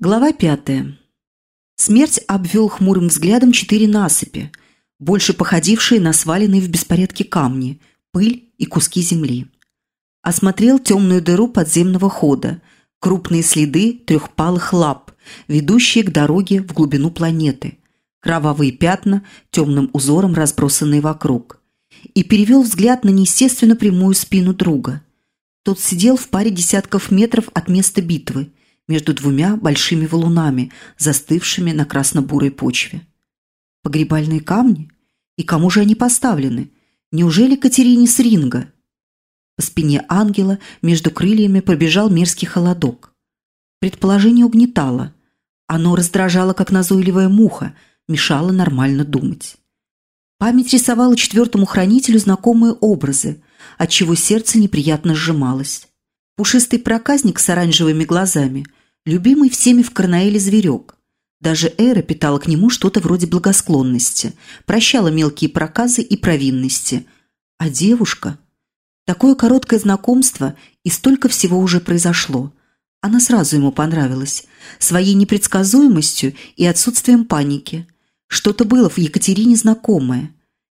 Глава пятая. Смерть обвел хмурым взглядом четыре насыпи, больше походившие на сваленные в беспорядке камни, пыль и куски земли. Осмотрел темную дыру подземного хода, крупные следы трехпалых лап, ведущие к дороге в глубину планеты, кровавые пятна, темным узором разбросанные вокруг. И перевел взгляд на неестественно прямую спину друга. Тот сидел в паре десятков метров от места битвы, между двумя большими валунами, застывшими на красно-бурой почве. Погребальные камни? И кому же они поставлены? Неужели Катерине с? По спине ангела между крыльями пробежал мерзкий холодок. Предположение угнетало. Оно раздражало, как назойливая муха, мешало нормально думать. Память рисовала четвертому хранителю знакомые образы, отчего сердце неприятно сжималось. Пушистый проказник с оранжевыми глазами – любимый всеми в Карнаэле зверек. Даже Эра питала к нему что-то вроде благосклонности, прощала мелкие проказы и провинности. А девушка... Такое короткое знакомство, и столько всего уже произошло. Она сразу ему понравилась. Своей непредсказуемостью и отсутствием паники. Что-то было в Екатерине знакомое.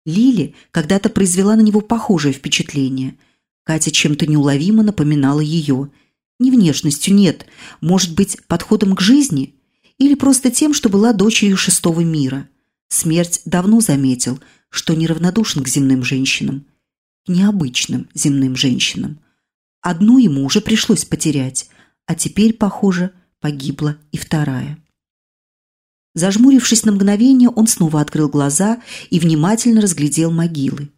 Лили когда-то произвела на него похожее впечатление. Катя чем-то неуловимо напоминала ее – не внешностью, нет. Может быть, подходом к жизни? Или просто тем, что была дочерью шестого мира? Смерть давно заметил, что неравнодушен к земным женщинам. К необычным земным женщинам. Одну ему уже пришлось потерять, а теперь, похоже, погибла и вторая. Зажмурившись на мгновение, он снова открыл глаза и внимательно разглядел могилы.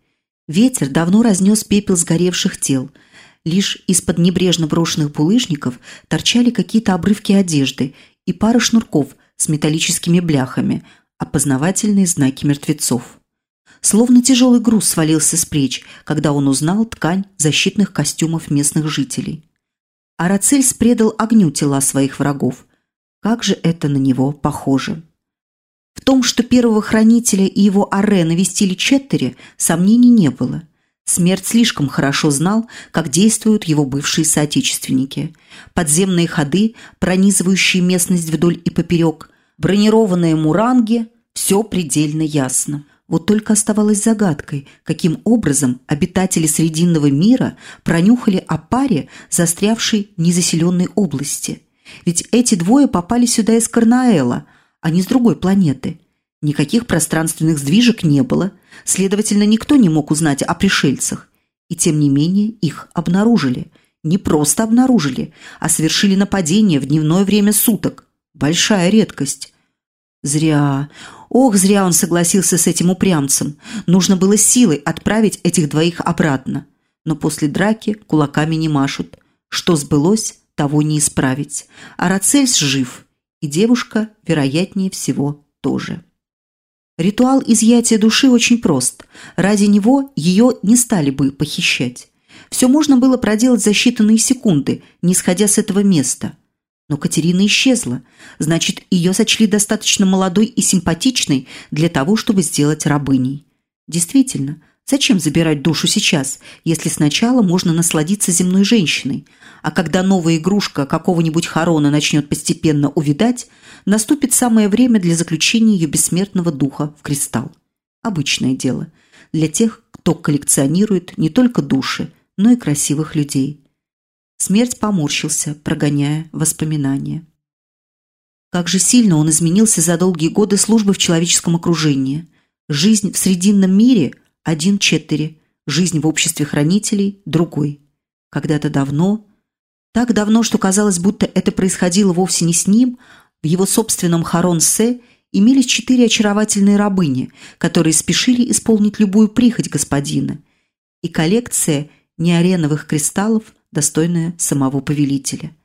Ветер давно разнес пепел сгоревших тел – Лишь из-под небрежно брошенных булыжников торчали какие-то обрывки одежды и пара шнурков с металлическими бляхами, опознавательные знаки мертвецов. Словно тяжелый груз свалился с плеч, когда он узнал ткань защитных костюмов местных жителей. Арацельс предал огню тела своих врагов. Как же это на него похоже! В том, что первого хранителя и его аре навестили Четтери, сомнений не было – Смерть слишком хорошо знал, как действуют его бывшие соотечественники. Подземные ходы, пронизывающие местность вдоль и поперек, бронированные муранги – все предельно ясно. Вот только оставалось загадкой, каким образом обитатели Срединного мира пронюхали о паре, застрявшей в незаселенной области. Ведь эти двое попали сюда из Карнаэла, а не с другой планеты. Никаких пространственных сдвижек не было, следовательно, никто не мог узнать о пришельцах. И тем не менее их обнаружили. Не просто обнаружили, а совершили нападение в дневное время суток. Большая редкость. Зря. Ох, зря он согласился с этим упрямцем. Нужно было силой отправить этих двоих обратно. Но после драки кулаками не машут. Что сбылось, того не исправить. А Рацельс жив, и девушка, вероятнее всего, тоже. Ритуал изъятия души очень прост. Ради него ее не стали бы похищать. Все можно было проделать за считанные секунды, не сходя с этого места. Но Катерина исчезла. Значит, ее сочли достаточно молодой и симпатичной для того, чтобы сделать рабыней. Действительно, Зачем забирать душу сейчас, если сначала можно насладиться земной женщиной, а когда новая игрушка какого-нибудь Харона начнет постепенно увядать, наступит самое время для заключения ее бессмертного духа в кристалл. Обычное дело для тех, кто коллекционирует не только души, но и красивых людей. Смерть поморщился, прогоняя воспоминания. Как же сильно он изменился за долгие годы службы в человеческом окружении. Жизнь в срединном мире – один четыре, жизнь в обществе хранителей – другой. Когда-то давно, так давно, что казалось, будто это происходило вовсе не с ним, в его собственном Харон-Се имелись четыре очаровательные рабыни, которые спешили исполнить любую прихоть господина, и коллекция неареновых кристаллов, достойная самого повелителя.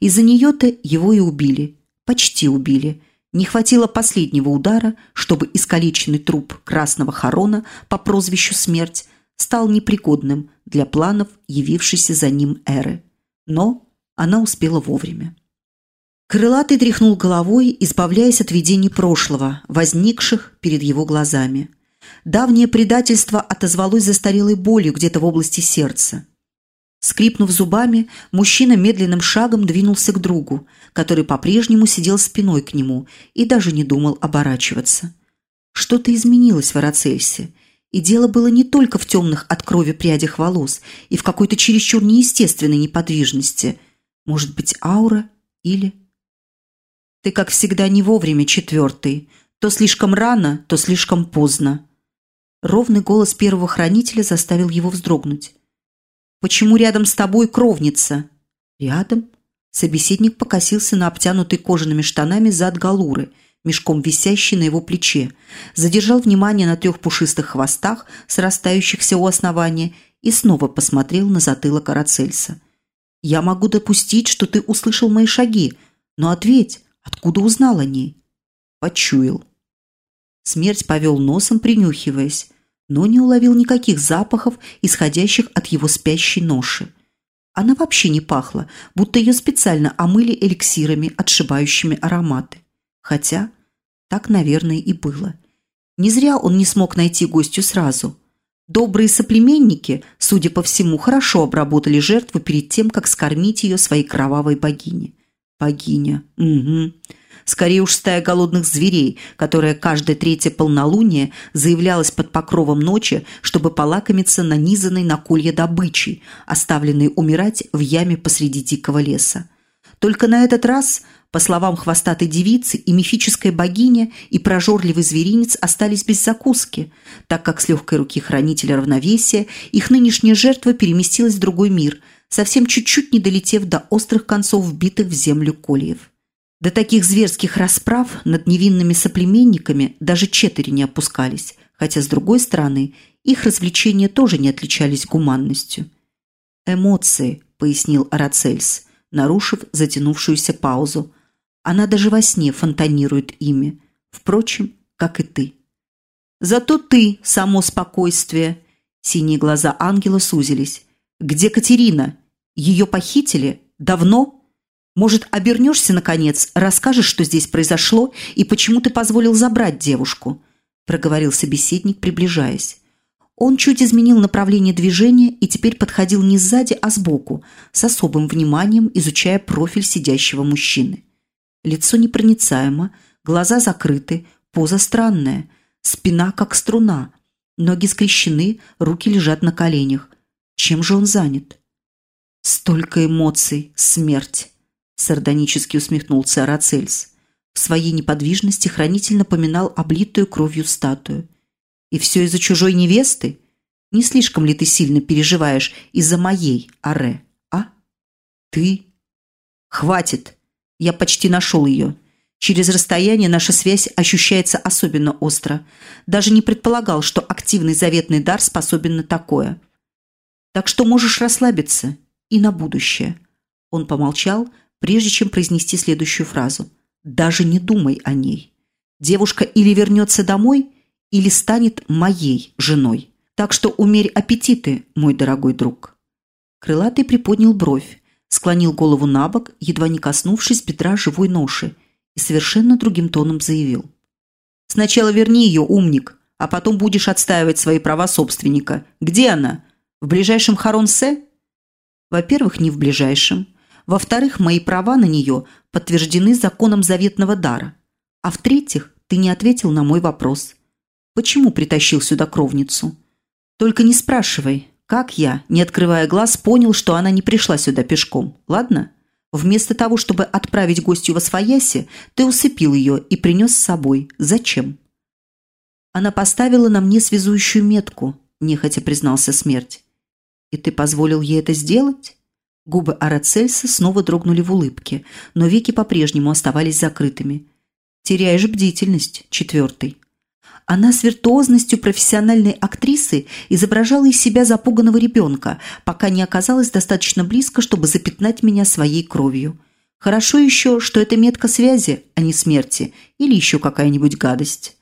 Из-за нее-то его и убили, почти убили – не хватило последнего удара, чтобы искалеченный труп красного Харона по прозвищу Смерть стал непригодным для планов явившейся за ним эры. Но она успела вовремя. Крылатый тряхнул головой, избавляясь от видений прошлого, возникших перед его глазами. Давнее предательство отозвалось застарелой болью где-то в области сердца. Скрипнув зубами, мужчина медленным шагом двинулся к другу, который по-прежнему сидел спиной к нему и даже не думал оборачиваться. Что-то изменилось в Арацельсе, и дело было не только в темных от крови прядях волос и в какой-то чересчур неестественной неподвижности. Может быть, аура или... «Ты, как всегда, не вовремя, четвертый. То слишком рано, то слишком поздно». Ровный голос первого хранителя заставил его вздрогнуть. Почему рядом с тобой кровница?» «Рядом?» Собеседник покосился на обтянутый кожаными штанами зад Галуры, мешком висящий на его плече, задержал внимание на трех пушистых хвостах, срастающихся у основания, и снова посмотрел на затылок Арацельса. «Я могу допустить, что ты услышал мои шаги, но ответь, откуда узнал о ней?» «Почуял». Смерть повел носом, принюхиваясь но не уловил никаких запахов, исходящих от его спящей ноши. Она вообще не пахла, будто ее специально омыли эликсирами, отшибающими ароматы. Хотя так, наверное, и было. Не зря он не смог найти гостю сразу. Добрые соплеменники, судя по всему, хорошо обработали жертву перед тем, как скормить ее своей кровавой богине. Богиня. Угу скорее уж стая голодных зверей, которая каждое третье полнолуние заявлялась под покровом ночи, чтобы полакомиться нанизанной на колья добычей, оставленной умирать в яме посреди дикого леса. Только на этот раз, по словам хвостатой девицы, и мифическая богиня, и прожорливый зверинец остались без закуски, так как с легкой руки хранителя равновесия их нынешняя жертва переместилась в другой мир, совсем чуть-чуть не долетев до острых концов вбитых в землю кольев. До таких зверских расправ над невинными соплеменниками даже четыре не опускались, хотя, с другой стороны, их развлечения тоже не отличались гуманностью. «Эмоции», — пояснил Арацельс, нарушив затянувшуюся паузу. «Она даже во сне фонтанирует ими. Впрочем, как и ты». «Зато ты — само спокойствие!» Синие глаза ангела сузились. «Где Катерина? Ее похитили? Давно?» Может, обернешься, наконец, расскажешь, что здесь произошло и почему ты позволил забрать девушку?» – проговорил собеседник, приближаясь. Он чуть изменил направление движения и теперь подходил не сзади, а сбоку, с особым вниманием изучая профиль сидящего мужчины. Лицо непроницаемо, глаза закрыты, поза странная, спина как струна, ноги скрещены, руки лежат на коленях. Чем же он занят? Столько эмоций, смерть сардонически усмехнулся Арацельс. В своей неподвижности хранитель напоминал облитую кровью статую. «И все из-за чужой невесты? Не слишком ли ты сильно переживаешь из-за моей, Аре, а? Ты? Хватит! Я почти нашел ее. Через расстояние наша связь ощущается особенно остро. Даже не предполагал, что активный заветный дар способен на такое. Так что можешь расслабиться и на будущее». Он помолчал, прежде чем произнести следующую фразу. «Даже не думай о ней. Девушка или вернется домой, или станет моей женой. Так что умерь аппетиты, мой дорогой друг». Крылатый приподнял бровь, склонил голову на бок, едва не коснувшись бедра живой ноши, и совершенно другим тоном заявил. «Сначала верни ее, умник, а потом будешь отстаивать свои права собственника. Где она? В ближайшем Харонсе?» «Во-первых, не в ближайшем. Во-вторых, мои права на нее подтверждены законом заветного дара. А в-третьих, ты не ответил на мой вопрос. Почему притащил сюда кровницу? Только не спрашивай, как я, не открывая глаз, понял, что она не пришла сюда пешком, ладно? Вместо того, чтобы отправить гостью во свояси, ты усыпил ее и принес с собой. Зачем? Она поставила на мне связующую метку, нехотя признался смерть. И ты позволил ей это сделать? Губы Арацельса снова дрогнули в улыбке, но веки по-прежнему оставались закрытыми. «Теряешь бдительность, четвертый». Она с виртуозностью профессиональной актрисы изображала из себя запуганного ребенка, пока не оказалась достаточно близко, чтобы запятнать меня своей кровью. Хорошо еще, что это метка связи, а не смерти, или еще какая-нибудь гадость.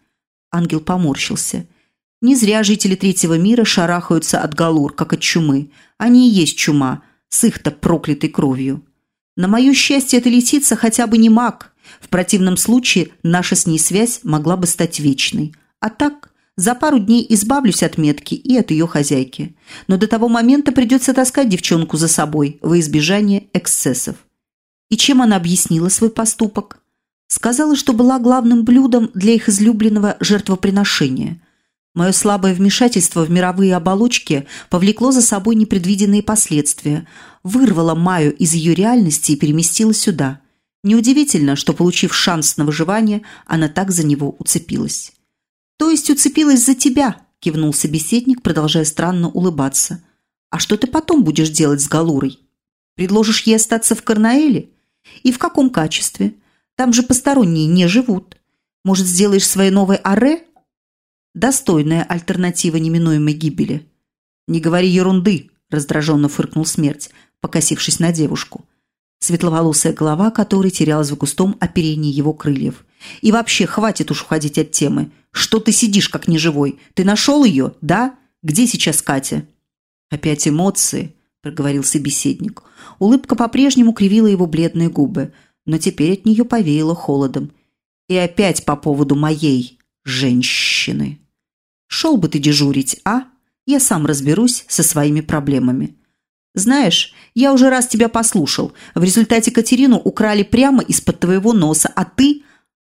Ангел поморщился. Не зря жители третьего мира шарахаются от галур, как от чумы. Они и есть чума – с их-то проклятой кровью. На мое счастье, эта лисица хотя бы не маг. В противном случае наша с ней связь могла бы стать вечной. А так, За пару дней избавлюсь от метки и от ее хозяйки. Но до того момента придется таскать девчонку за собой во избежание эксцессов. И чем она объяснила свой поступок? Сказала, что была главным блюдом для их излюбленного жертвоприношения. Мое слабое вмешательство в мировые оболочки повлекло за собой непредвиденные последствия, вырвало Майю из ее реальности и переместило сюда. Неудивительно, что, получив шанс на выживание, она так за него уцепилась. «То есть уцепилась за тебя?» – кивнул собеседник, продолжая странно улыбаться. «А что ты потом будешь делать с Галурой? Предложишь ей остаться в Карнаэле? И в каком качестве? Там же посторонние не живут. Может, сделаешь своей новой аре? Достойная альтернатива неминуемой гибели». «Не говори ерунды», – раздраженно фыркнул смерть, покосившись на девушку светловолосая голова которой терялась в густом оперении его крыльев. «И вообще, хватит уж уходить от темы. Что ты сидишь, как неживой? Ты нашел ее, да? Где сейчас Катя?» «Опять эмоции», – проговорил собеседник. Улыбка по-прежнему кривила его бледные губы, но теперь от нее повеяло холодом. «И опять по поводу моей женщины. Шел бы ты дежурить, а? Я сам разберусь со своими проблемами». Знаешь, я уже раз тебя послушал. В результате Катерину украли прямо из-под твоего носа, а ты...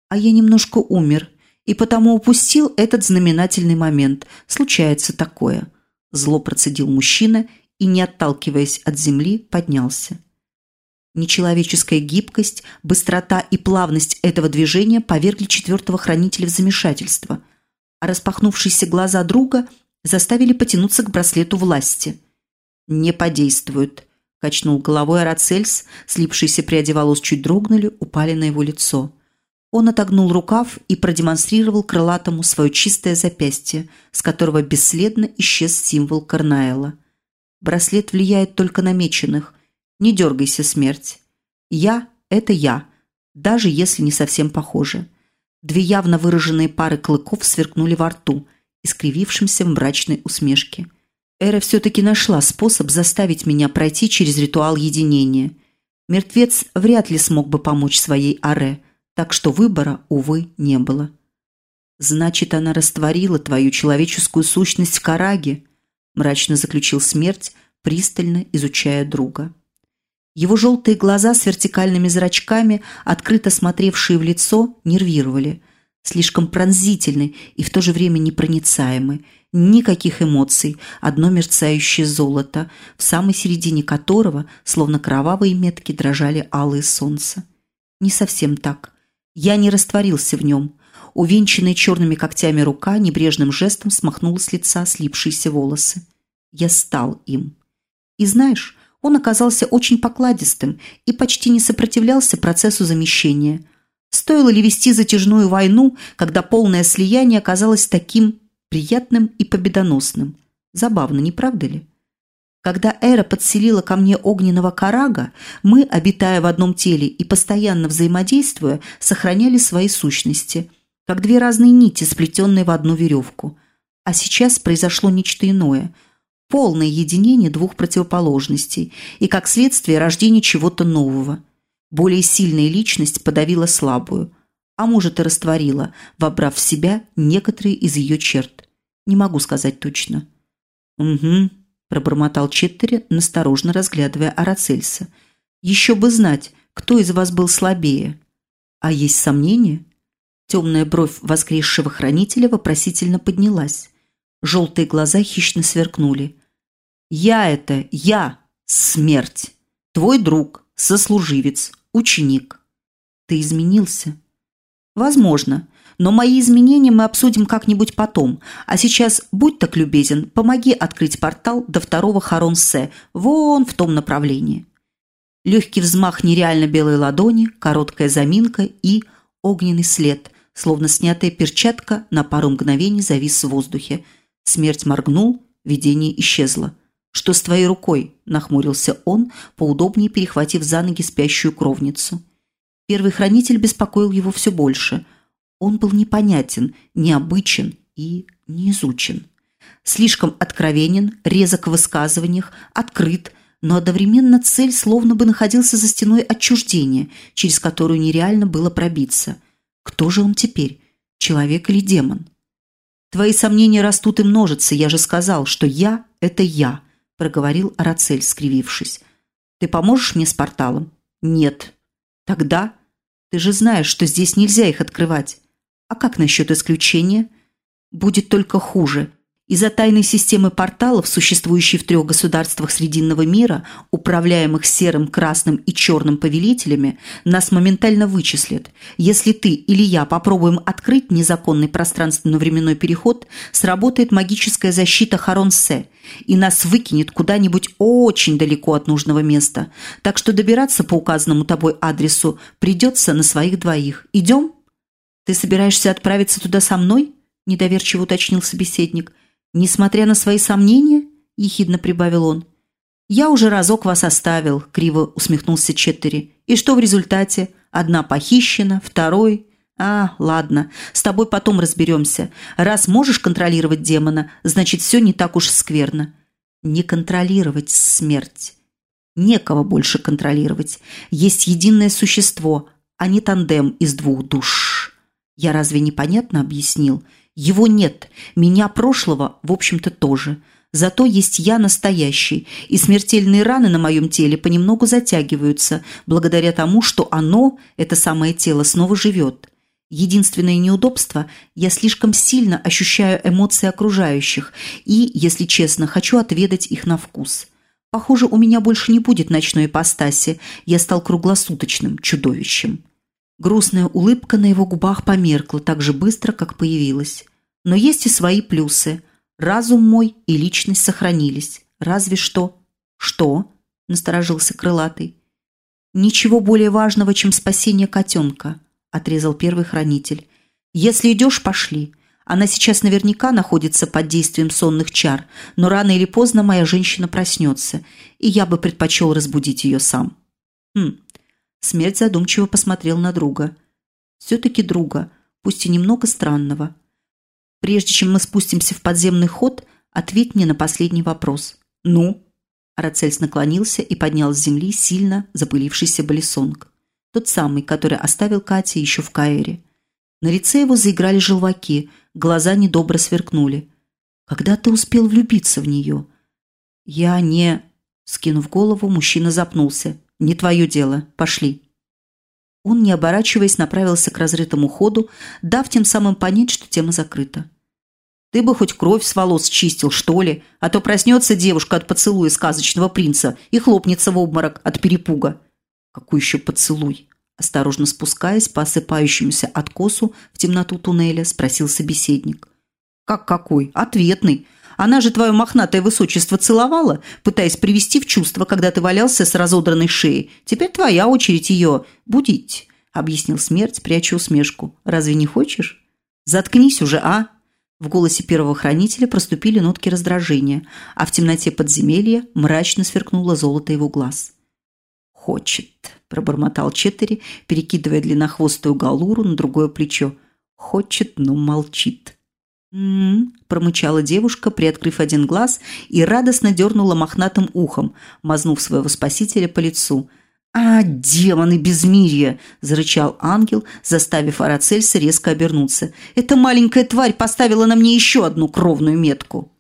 А я немножко умер, и потому упустил этот знаменательный момент. Случается такое. Зло процедил мужчина и, не отталкиваясь от земли, поднялся. Нечеловеческая гибкость, быстрота и плавность этого движения повергли четвертого хранителя в замешательство, а распахнувшиеся глаза друга заставили потянуться к браслету власти – «Не подействует», – качнул головой Арацельс, слипшиеся пряди волос чуть дрогнули, упали на его лицо. Он отогнул рукав и продемонстрировал крылатому свое чистое запястье, с которого бесследно исчез символ Карнаэла. «Браслет влияет только на меченых. Не дергайся, смерть. Я – это я, даже если не совсем похоже». Две явно выраженные пары клыков сверкнули во рту, искривившимся в мрачной усмешке – Эра все-таки нашла способ заставить меня пройти через ритуал единения. Мертвец вряд ли смог бы помочь своей Аре, так что выбора, увы, не было. «Значит, она растворила твою человеческую сущность в Караге», мрачно заключил смерть, пристально изучая друга. Его желтые глаза с вертикальными зрачками, открыто смотревшие в лицо, нервировали. Слишком пронзительны и в то же время непроницаемы – Никаких эмоций, одно мерцающее золото, в самой середине которого, словно кровавые метки, дрожали алые солнца. Не совсем так. Я не растворился в нем. Увенчанная черными когтями рука небрежным жестом смахнула с лица слипшиеся волосы. Я стал им. И знаешь, он оказался очень покладистым и почти не сопротивлялся процессу замещения. Стоило ли вести затяжную войну, когда полное слияние оказалось таким приятным и победоносным. Забавно, не правда ли? Когда Эра подселила ко мне огненного карага, мы, обитая в одном теле и постоянно взаимодействуя, сохраняли свои сущности, как две разные нити, сплетенные в одну веревку. А сейчас произошло нечто иное – полное единение двух противоположностей и, как следствие, рождение чего-то нового. Более сильная личность подавила слабую, а может и растворила, вобрав в себя некоторые из ее черт. Не могу сказать точно. «Угу», – пробормотал Четтери, насторожно разглядывая Арацельса. «Еще бы знать, кто из вас был слабее. А есть сомнения?» Темная бровь воскресшего хранителя вопросительно поднялась. Желтые глаза хищно сверкнули. «Я это, я, смерть, твой друг, сослуживец, ученик. Ты изменился?» Возможно. Но мои изменения мы обсудим как-нибудь потом. А сейчас, будь так любезен, помоги открыть портал до второго Харонсе, вон в том направлении. Легкий взмах нереально белой ладони, короткая заминка и огненный след, словно снятая перчатка на пару мгновений завис в воздухе. Смерть моргнул, видение исчезло. «Что с твоей рукой?» – нахмурился он, поудобнее перехватив за ноги спящую кровницу. Первый хранитель беспокоил его все больше. Он был непонятен, необычен и неизучен. Слишком откровенен, резок в высказываниях, открыт, но одновременно цель словно бы находился за стеной отчуждения, через которую нереально было пробиться. Кто же он теперь, человек или демон? Твои сомнения растут и множатся. Я же сказал, что я – это я, проговорил Арацель, скривившись. Ты поможешь мне с порталом? Нет. Тогда ты же знаешь, что здесь нельзя их открывать. А как насчет исключения? Будет только хуже. Из-за тайной системы порталов, существующей в трех государствах Срединного мира, управляемых серым, красным и черным повелителями, нас моментально вычислят. Если ты или я попробуем открыть незаконный пространственно-временной переход, сработает магическая защита Харонсе, и нас выкинет куда-нибудь очень далеко от нужного места. Так что добираться по указанному тобой адресу придется на своих двоих. Идем? Ты собираешься отправиться туда со мной? Недоверчиво уточнил собеседник – «Несмотря на свои сомнения?» – ехидно прибавил он. «Я уже разок вас оставил», – криво усмехнулся Четтери. «И что в результате? Одна похищена, второй...» «А, ладно, с тобой потом разберемся. Раз можешь контролировать демона, значит, все не так уж скверно». «Не контролировать смерть. Некого больше контролировать. Есть единое существо, а не тандем из двух душ». Я разве непонятно объяснил? Его нет, меня прошлого, в общем-то, тоже. Зато есть я настоящий, и смертельные раны на моем теле понемногу затягиваются, благодаря тому, что оно, это самое тело, снова живет. Единственное неудобство – я слишком сильно ощущаю эмоции окружающих и, если честно, хочу отведать их на вкус. Похоже, у меня больше не будет ночной ипостаси, я стал круглосуточным чудовищем. Грустная улыбка на его губах померкла так же быстро, как появилась. Но есть и свои плюсы. Разум мой и личность сохранились. Разве что... Что? Насторожился крылатый. Ничего более важного, чем спасение котенка, отрезал первый хранитель. Если идешь, пошли. Она сейчас наверняка находится под действием сонных чар, но рано или поздно моя женщина проснется, и я бы предпочел разбудить ее сам. Хм, Смерть задумчиво посмотрел на друга. «Все-таки друга, пусть и немного странного. Прежде чем мы спустимся в подземный ход, ответь мне на последний вопрос. Ну?» Арацельс наклонился и поднял с земли сильно запылившийся балисонг. Тот самый, который оставил Катя еще в Каэре. На лице его заиграли желваки, глаза недобро сверкнули. «Когда ты успел влюбиться в нее?» «Я не...» Скинув голову, мужчина запнулся. «Не твое дело. Пошли». Он, не оборачиваясь, направился к разрытому ходу, дав тем самым понять, что тема закрыта. «Ты бы хоть кровь с волос чистил, что ли, а то проснется девушка от поцелуя сказочного принца и хлопнется в обморок от перепуга». «Какой еще поцелуй?» Осторожно спускаясь по осыпающемуся откосу в темноту туннеля, спросил собеседник. «Как какой? Ответный. Она же твое мохнатое высочество целовала, пытаясь привести в чувство, когда ты валялся с разодранной шеей. Теперь твоя очередь ее будить», – объяснил смерть, пряча усмешку. «Разве не хочешь?» «Заткнись уже, а!» В голосе первого хранителя проступили нотки раздражения, а в темноте подземелья мрачно сверкнуло золото его глаз. «Хочет», – пробормотал Четтери, перекидывая длиннохвостую галуру на другое плечо. «Хочет, но молчит». «М-м-м», промычала девушка, приоткрыв один глаз и радостно дернула мохнатым ухом, мазнув своего спасителя по лицу. «А, демоны безмирия!» – зарычал ангел, заставив Арацельса резко обернуться. «Эта маленькая тварь поставила на мне еще одну кровную метку!»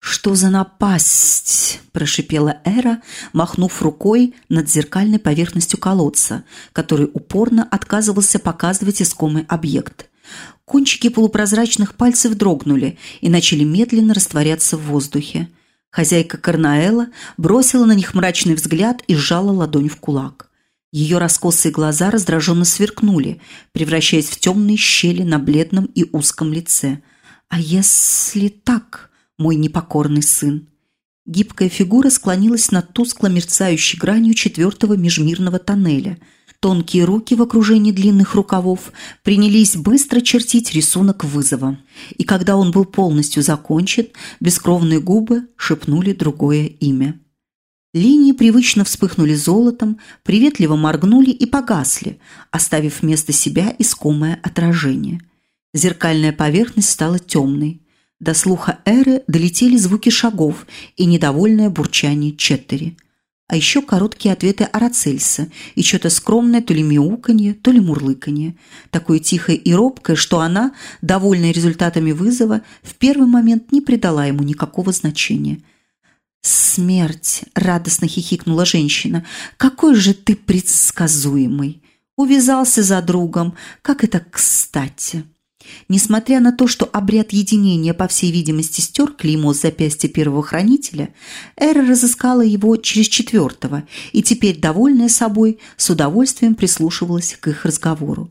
«Что за напасть?» – прошипела Эра, махнув рукой над зеркальной поверхностью колодца, который упорно отказывался показывать искомый объект – Кончики полупрозрачных пальцев дрогнули и начали медленно растворяться в воздухе. Хозяйка Карнаэла бросила на них мрачный взгляд и сжала ладонь в кулак. Ее раскосые глаза раздраженно сверкнули, превращаясь в темные щели на бледном и узком лице. «А если так, мой непокорный сын?» Гибкая фигура склонилась над тускло мерцающей гранью четвертого межмирного тоннеля – Тонкие руки в окружении длинных рукавов принялись быстро чертить рисунок вызова. И когда он был полностью закончен, бескровные губы шепнули другое имя. Линии привычно вспыхнули золотом, приветливо моргнули и погасли, оставив вместо себя искомое отражение. Зеркальная поверхность стала темной. До слуха Эры долетели звуки шагов и недовольное бурчание Четтери. А еще короткие ответы Арацельса и что-то скромное то ли мяуканье, то ли мурлыканье. Такое тихое и робкое, что она, довольная результатами вызова, в первый момент не придала ему никакого значения. «Смерть!» – радостно хихикнула женщина. «Какой же ты предсказуемый! Увязался за другом, как это кстати!» Несмотря на то, что обряд единения, по всей видимости, стер клеймо с запястья первого хранителя, Эра разыскала его через четвертого и теперь, довольная собой, с удовольствием прислушивалась к их разговору.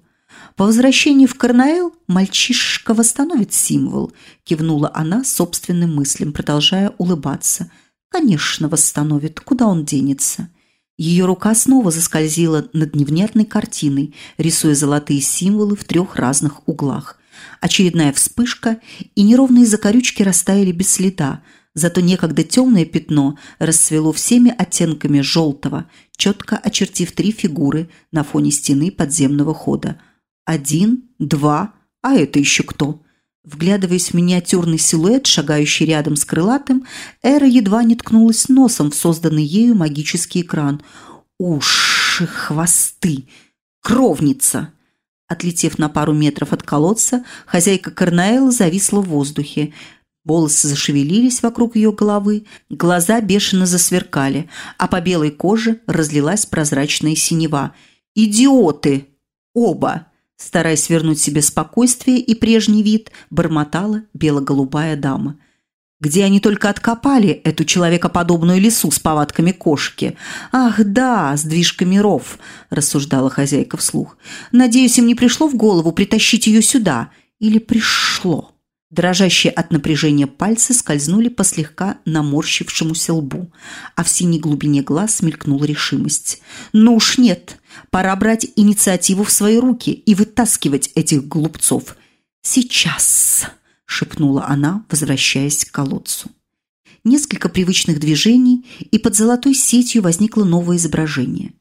«По возвращении в Карнаэл мальчишка восстановит символ», – кивнула она собственным мыслям, продолжая улыбаться. «Конечно, восстановит. Куда он денется?» Ее рука снова заскользила над невнятной картиной, рисуя золотые символы в трех разных углах. Очередная вспышка, и неровные закорючки растаяли без следа, зато некогда темное пятно расцвело всеми оттенками желтого, четко очертив три фигуры на фоне стены подземного хода. Один, два, а это еще кто? Вглядываясь в миниатюрный силуэт, шагающий рядом с крылатым, Эра едва не ткнулась носом в созданный ею магический экран. Уши, хвосты! Кровница! Отлетев на пару метров от колодца, хозяйка Карнаэла зависла в воздухе. Волосы зашевелились вокруг ее головы, глаза бешено засверкали, а по белой коже разлилась прозрачная синева. «Идиоты! Оба!» Стараясь вернуть себе спокойствие и прежний вид, бормотала бело-голубая дама. Где они только откопали эту человекоподобную лесу с повадками кошки? Ах, да, сдвижка миров, рассуждала хозяйка вслух. Надеюсь, им не пришло в голову притащить ее сюда. Или пришло? Дрожащие от напряжения пальцы скользнули по слегка наморщившемуся лбу, а в синей глубине глаз мелькнула решимость. «Ну уж нет, пора брать инициативу в свои руки и вытаскивать этих глупцов. Сейчас!» – шепнула она, возвращаясь к колодцу. Несколько привычных движений, и под золотой сетью возникло новое изображение.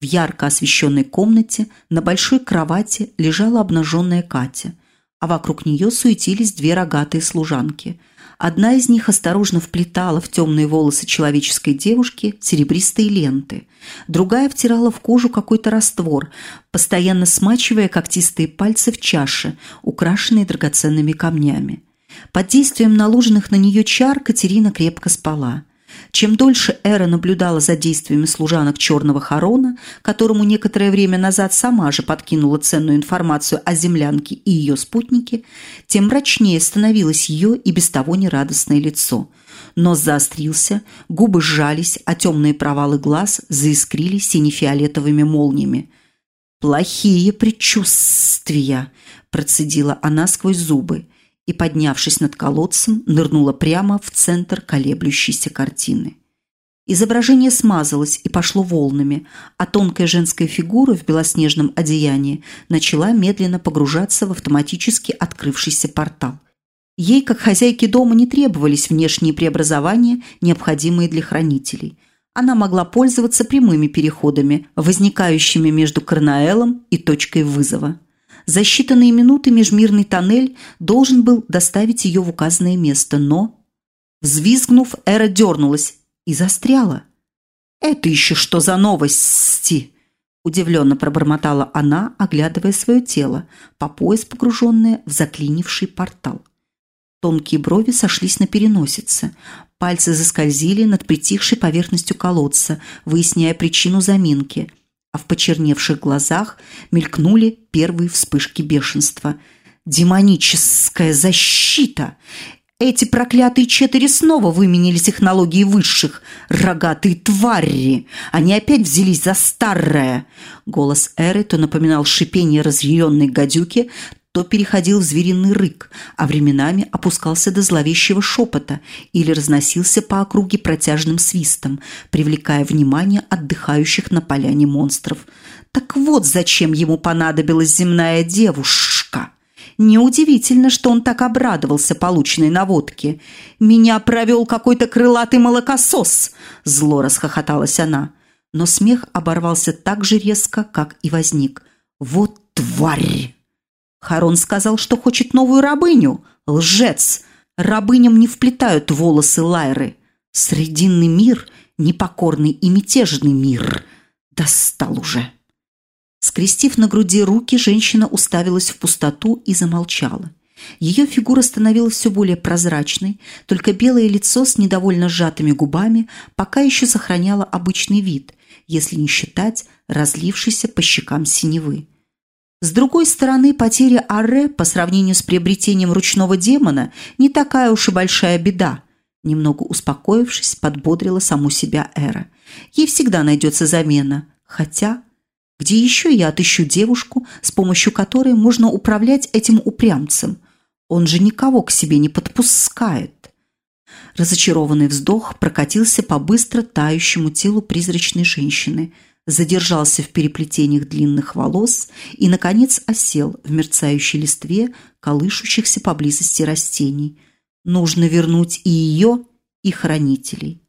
В ярко освещенной комнате на большой кровати лежала обнаженная Катя, а вокруг нее суетились две рогатые служанки – Одна из них осторожно вплетала в темные волосы человеческой девушки серебристые ленты. Другая втирала в кожу какой-то раствор, постоянно смачивая когтистые пальцы в чаше, украшенные драгоценными камнями. Под действием наложенных на нее чар Катерина крепко спала. Чем дольше Эра наблюдала за действиями служанок Черного Харона, которому некоторое время назад сама же подкинула ценную информацию о землянке и ее спутнике, тем мрачнее становилось ее и без того нерадостное лицо. Нос заострился, губы сжались, а темные провалы глаз заискрили сине-фиолетовыми молниями. «Плохие предчувствия!» – процедила она сквозь зубы и, поднявшись над колодцем, нырнула прямо в центр колеблющейся картины. Изображение смазалось и пошло волнами, а тонкая женская фигура в белоснежном одеянии начала медленно погружаться в автоматически открывшийся портал. Ей, как хозяйке дома, не требовались внешние преобразования, необходимые для хранителей. Она могла пользоваться прямыми переходами, возникающими между Карнаэлом и точкой вызова. За считанные минуты межмирный тоннель должен был доставить ее в указанное место, но... Взвизгнув, Эра дернулась и застряла. «Это еще что за новости?» Удивленно пробормотала она, оглядывая свое тело, по пояс погруженное в заклинивший портал. Тонкие брови сошлись на переносице. Пальцы заскользили над притихшей поверхностью колодца, выясняя причину заминки – а в почерневших глазах мелькнули первые вспышки бешенства. «Демоническая защита! Эти проклятые четыре снова выменили технологии высших. Рогатые твари! Они опять взялись за старое!» Голос Эры то напоминал шипение разъяренной гадюки, то переходил в звериный рык, а временами опускался до зловещего шепота или разносился по округе протяжным свистом, привлекая внимание отдыхающих на поляне монстров. Так вот зачем ему понадобилась земная девушка. Неудивительно, что он так обрадовался полученной наводке. «Меня провел какой-то крылатый молокосос!» Зло расхохоталась она. Но смех оборвался так же резко, как и возник. «Вот тварь!» Харон сказал, что хочет новую рабыню. Лжец! Рабыням не вплетают волосы Лайры. Срединный мир непокорный и мятежный мир. Достал уже. Скрестив на груди руки, женщина уставилась в пустоту и замолчала. Ее фигура становилась все более прозрачной, только белое лицо с недовольно сжатыми губами пока еще сохраняло обычный вид, если не считать разлившейся по щекам синевы. С другой стороны, потеря Арре по сравнению с приобретением ручного демона не такая уж и большая беда. Немного успокоившись, подбодрила саму себя Эра. Ей всегда найдется замена. Хотя, где еще я отыщу девушку, с помощью которой можно управлять этим упрямцем? Он же никого к себе не подпускает. Разочарованный вздох прокатился по быстро тающему телу призрачной женщины – задержался в переплетениях длинных волос и, наконец, осел в мерцающей листве колышущихся поблизости растений. Нужно вернуть и ее, и хранителей.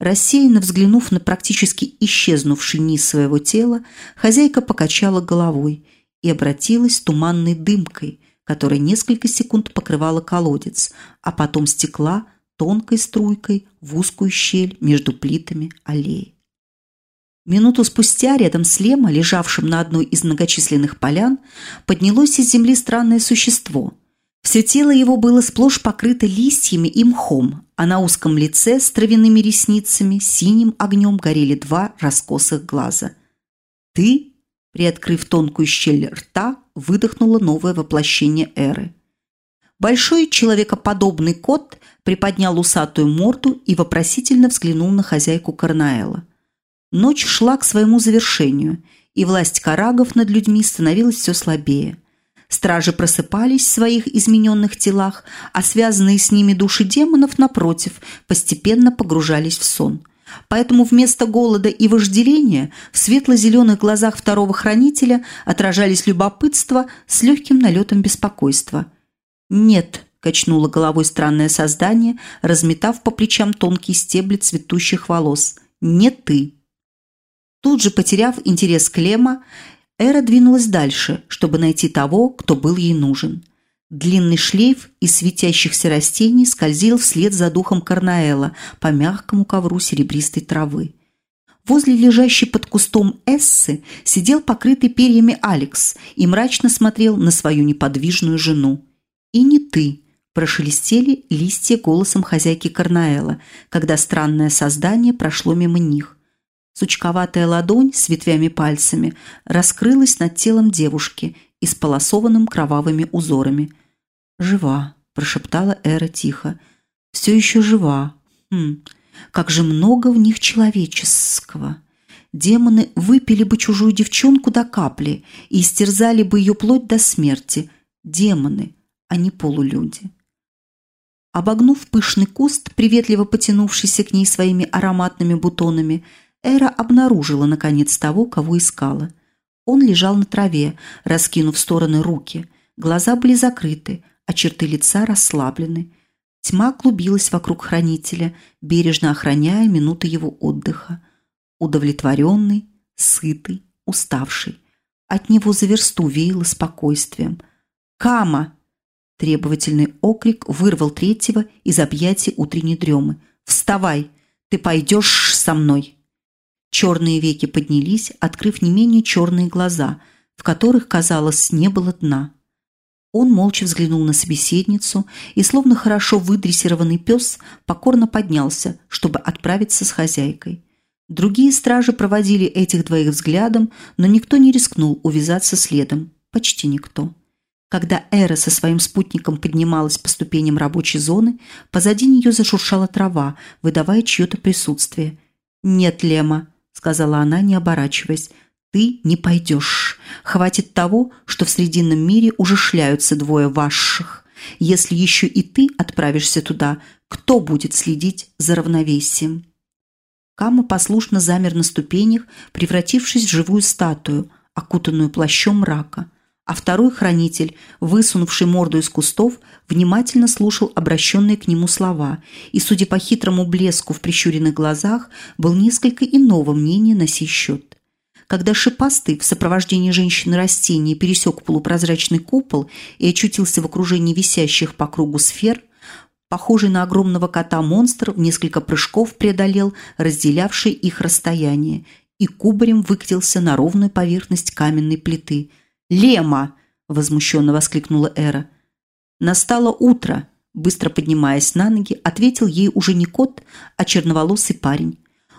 Рассеянно взглянув на практически исчезнувший низ своего тела, хозяйка покачала головой и обратилась туманной дымкой, которая несколько секунд покрывала колодец, а потом стекла тонкой струйкой в узкую щель между плитами аллеи. Минуту спустя рядом с Лема, лежавшим на одной из многочисленных полян, поднялось из земли странное существо. Все тело его было сплошь покрыто листьями и мхом, а на узком лице с травяными ресницами синим огнем горели два раскосых глаза. «Ты?» – приоткрыв тонкую щель рта, выдохнуло новое воплощение Эры. Большой человекоподобный кот приподнял усатую морду и вопросительно взглянул на хозяйку Карнаэла – Ночь шла к своему завершению, и власть карагов над людьми становилась все слабее. Стражи просыпались в своих измененных телах, а связанные с ними души демонов, напротив, постепенно погружались в сон. Поэтому вместо голода и вожделения в светло-зеленых глазах второго хранителя отражались любопытство с легким налетом беспокойства. «Нет», – качнуло головой странное создание, разметав по плечам тонкие стебли цветущих волос. «Не ты». Тут же, потеряв интерес к Лема, Эра двинулась дальше, чтобы найти того, кто был ей нужен. Длинный шлейф из светящихся растений скользил вслед за духом Карнаэла по мягкому ковру серебристой травы. Возле лежащей под кустом Эссы сидел покрытый перьями Алекс и мрачно смотрел на свою неподвижную жену. «И не ты», – прошелестели листья голосом хозяйки Карнаэла, когда странное создание прошло мимо них. Сучковатая ладонь с ветвями пальцами раскрылась над телом девушки, исполосованным кровавыми узорами. «Жива», – прошептала Эра тихо. «Все еще жива. Хм, как же много в них человеческого». Демоны выпили бы чужую девчонку до капли и истерзали бы ее плоть до смерти. Демоны, а не полулюди. Обогнув пышный куст, приветливо потянувшийся к ней своими ароматными бутонами, Эра обнаружила, наконец, того, кого искала. Он лежал на траве, раскинув в стороны руки. Глаза были закрыты, а черты лица расслаблены. Тьма клубилась вокруг хранителя, бережно охраняя минуты его отдыха. Удовлетворенный, сытый, уставший. От него за версту веяло спокойствием. «Кама!» Требовательный окрик вырвал третьего из объятий утренней дремы. «Вставай! Ты пойдешь со мной!» Черные веки поднялись, открыв не менее черные глаза, в которых, казалось, не было дна. Он молча взглянул на собеседницу и, словно хорошо выдрессированный пес, покорно поднялся, чтобы отправиться с хозяйкой. Другие стражи проводили этих двоих взглядом, но никто не рискнул увязаться следом. Почти никто. Когда Эра со своим спутником поднималась по ступеням рабочей зоны, позади нее зашуршала трава, выдавая чье-то присутствие. «Нет, Лема», сказала она, не оборачиваясь. «Ты не пойдешь. Хватит того, что в Срединном мире уже шляются двое ваших. Если еще и ты отправишься туда, кто будет следить за равновесием?» Кама послушно замер на ступенях, превратившись в живую статую, окутанную плащом мрака а второй хранитель, высунувший морду из кустов, внимательно слушал обращенные к нему слова и, судя по хитрому блеску в прищуренных глазах, был несколько иного мнения на сей счет. Когда шипастый в сопровождении женщины-растения пересек полупрозрачный купол и очутился в окружении висящих по кругу сфер, Похожий на огромного кота-монстр в несколько прыжков преодолел разделявший их расстояние и кубарем выкатился на ровную поверхность каменной плиты. «Лема!» – возмущенно воскликнула Эра. «Настало утро!» – быстро поднимаясь на ноги, ответил ей уже не кот, а черноволосый парень.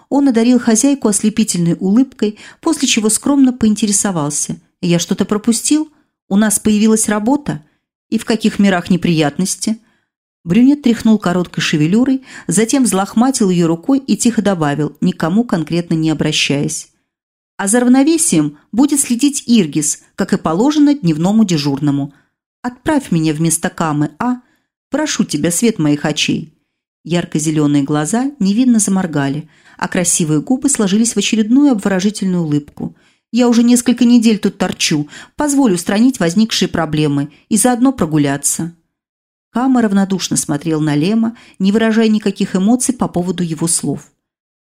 Он одарил хозяйку ослепительной улыбкой, после чего скромно поинтересовался. «Я что-то пропустил? У нас появилась работа? И в каких мирах неприятности?» Брюнет тряхнул короткой шевелюрой, затем взлохматил ее рукой и тихо добавил, никому конкретно не обращаясь. «А за равновесием будет следить Иргис, как и положено дневному дежурному. Отправь меня вместо Камы, а? Прошу тебя, свет моих очей». Ярко-зеленые глаза невинно заморгали, а красивые губы сложились в очередную обворожительную улыбку. «Я уже несколько недель тут торчу. Позволь устранить возникшие проблемы и заодно прогуляться». Кама равнодушно смотрел на Лема, не выражая никаких эмоций по поводу его слов.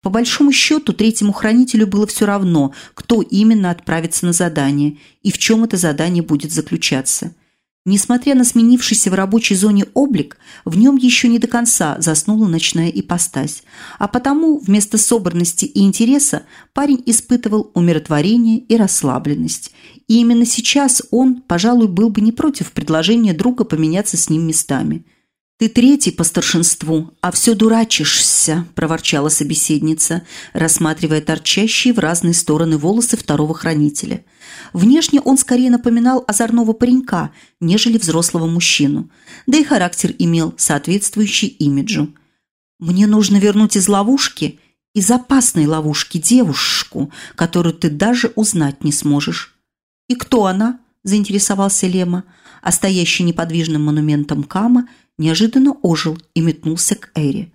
По большому счету, третьему хранителю было все равно, кто именно отправится на задание и в чем это задание будет заключаться – Несмотря на сменившийся в рабочей зоне облик, в нем еще не до конца заснула ночная ипостась, а потому вместо собранности и интереса парень испытывал умиротворение и расслабленность. И именно сейчас он, пожалуй, был бы не против предложения друга поменяться с ним местами – «Ты третий по старшинству, а все дурачишься», – проворчала собеседница, рассматривая торчащие в разные стороны волосы второго хранителя. Внешне он скорее напоминал озорного паренька, нежели взрослого мужчину, да и характер имел соответствующий имиджу. «Мне нужно вернуть из ловушки, из опасной ловушки девушку, которую ты даже узнать не сможешь». «И кто она?» – заинтересовался Лема, а стоящий неподвижным монументом Кама – неожиданно ожил и метнулся к Эре.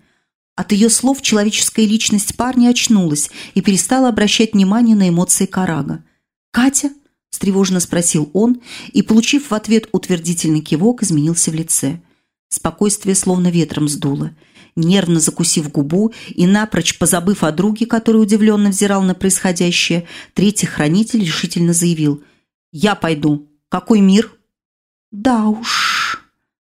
От ее слов человеческая личность парня очнулась и перестала обращать внимание на эмоции Карага. «Катя?» – встревоженно спросил он и, получив в ответ утвердительный кивок, изменился в лице. Спокойствие словно ветром сдуло. Нервно закусив губу и напрочь позабыв о друге, который удивленно взирал на происходящее, третий хранитель решительно заявил «Я пойду. Какой мир?» «Да уж»,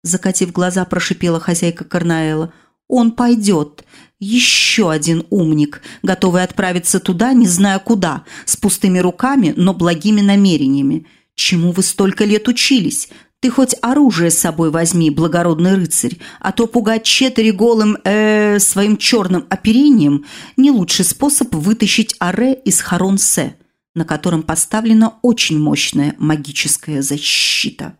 Закатив глаза, прошипела хозяйка Карнаэла. «Он пойдет. Еще один умник, готовый отправиться туда, не зная куда, с пустыми руками, но благими намерениями. Чему вы столько лет учились? Ты хоть оружие с собой возьми, благородный рыцарь, а то пугать четыре голым, э, своим черным оперением не лучший способ вытащить аре из Харонсе, на котором поставлена очень мощная магическая защита.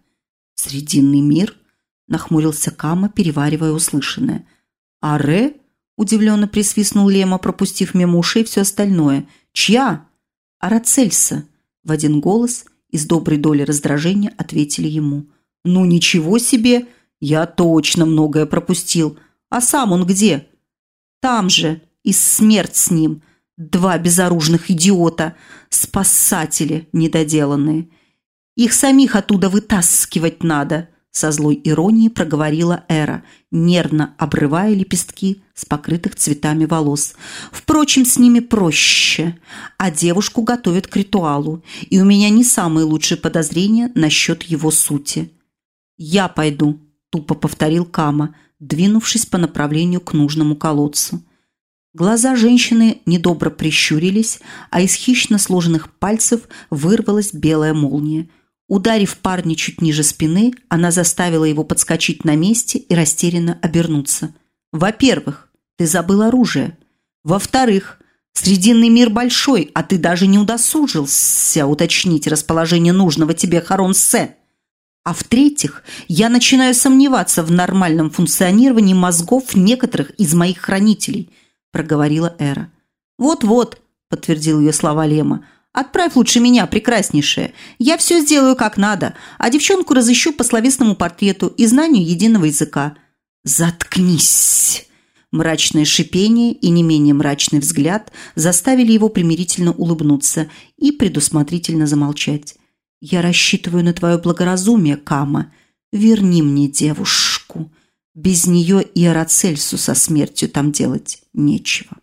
Срединный мир – нахмурился Кама, переваривая услышанное. «Аре?» – удивленно присвистнул Лема, пропустив мимо ушей все остальное. «Чья?» «Арацельса», – в один голос и с доброй долей раздражения ответили ему. «Ну ничего себе! Я точно многое пропустил. А сам он где?» «Там же, и смерть с ним. Два безоружных идиота, спасатели недоделанные. Их самих оттуда вытаскивать надо» со злой иронией проговорила Эра, нервно обрывая лепестки с покрытых цветами волос. Впрочем, с ними проще, а девушку готовят к ритуалу, и у меня не самые лучшие подозрения насчет его сути. «Я пойду», – тупо повторил Кама, двинувшись по направлению к нужному колодцу. Глаза женщины недобро прищурились, а из хищно сложенных пальцев вырвалась белая молния – Ударив парня чуть ниже спины, она заставила его подскочить на месте и растерянно обернуться. «Во-первых, ты забыл оружие. Во-вторых, Срединный мир большой, а ты даже не удосужился уточнить расположение нужного тебе Харонсе. А в-третьих, я начинаю сомневаться в нормальном функционировании мозгов некоторых из моих хранителей», – проговорила Эра. «Вот-вот», – подтвердил ее слова Лема, Отправь лучше меня, прекраснейшая. Я все сделаю как надо, а девчонку разыщу по словесному портрету и знанию единого языка». «Заткнись!» Мрачное шипение и не менее мрачный взгляд заставили его примирительно улыбнуться и предусмотрительно замолчать. «Я рассчитываю на твое благоразумие, Кама. Верни мне девушку. Без нее и Арацельсу со смертью там делать нечего».